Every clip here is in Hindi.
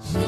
Show.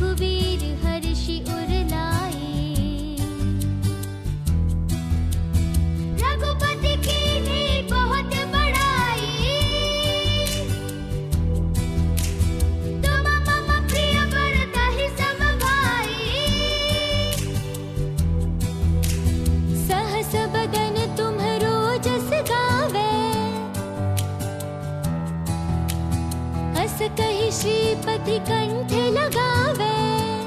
रघुवीर हर्षि उरलाए रघुपति की बहुत बड़ाई। प्रिय वरदाहि सम भाई सहस श्रीपति कण्ठे लगावे।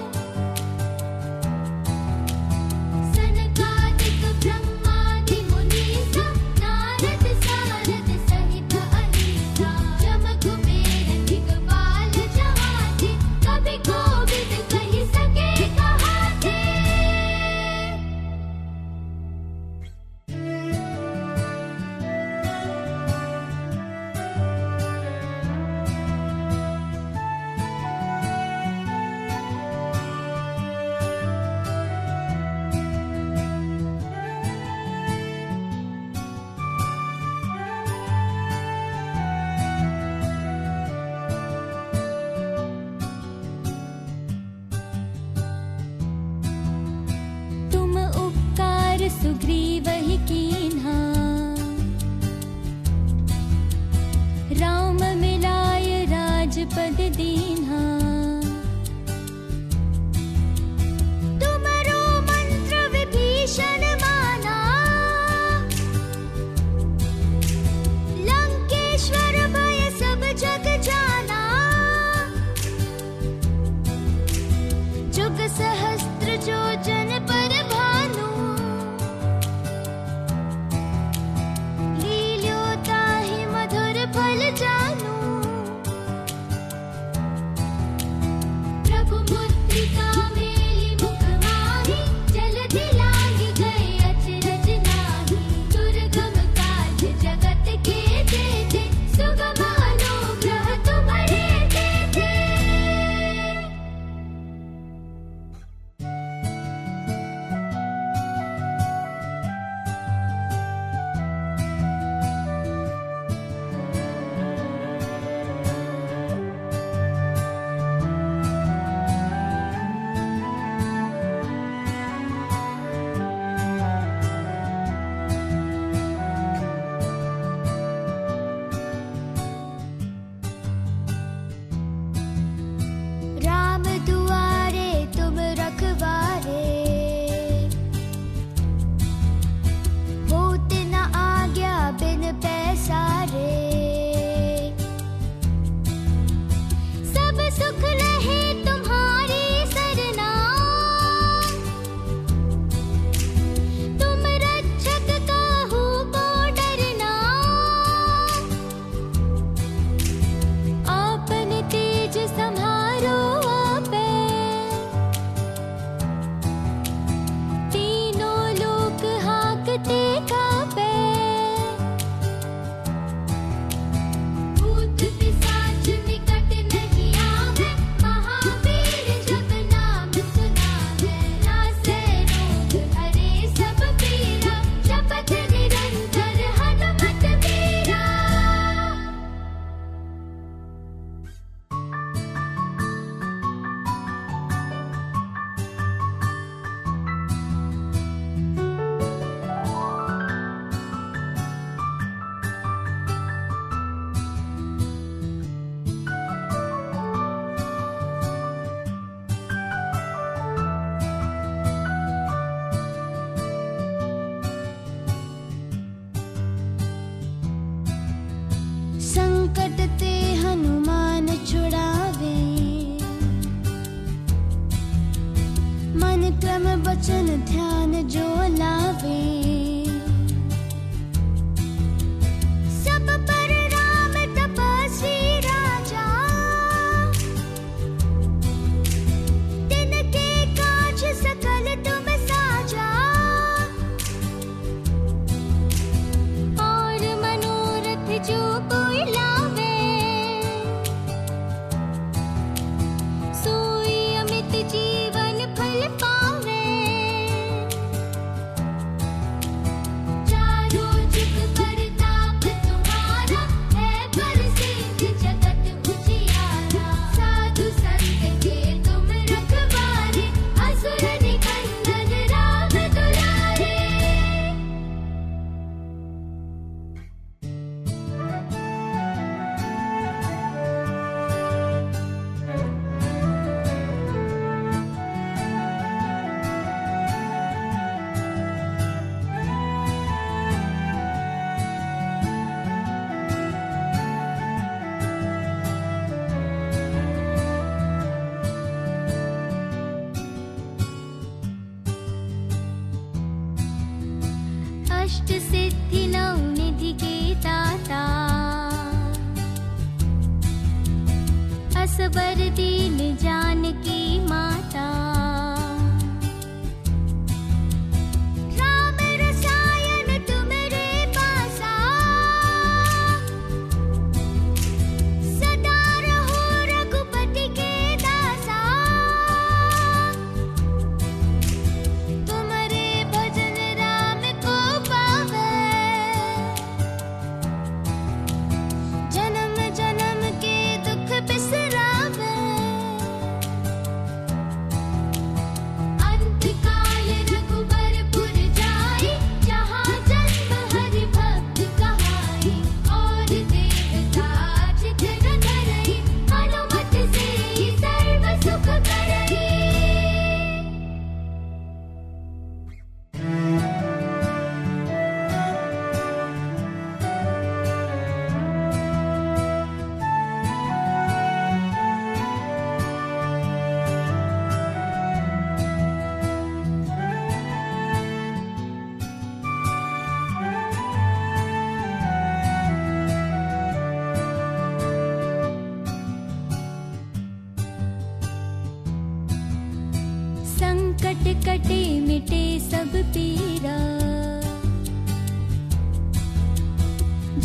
जीवन ष्ट सिद्धि दाता असबर दीन जानके माता।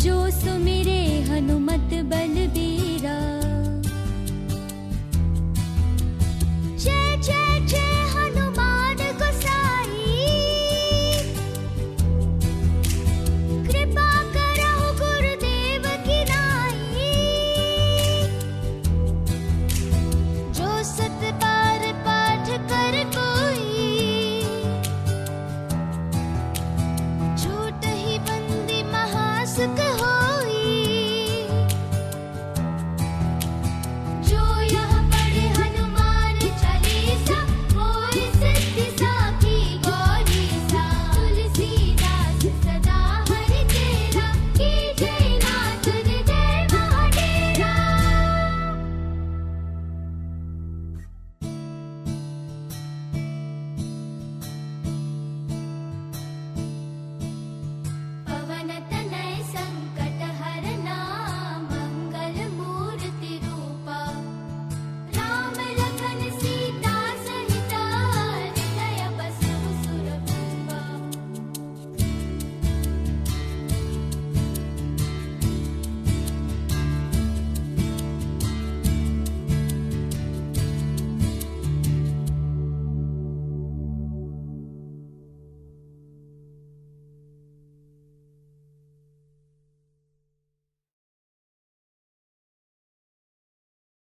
जो सुमिरे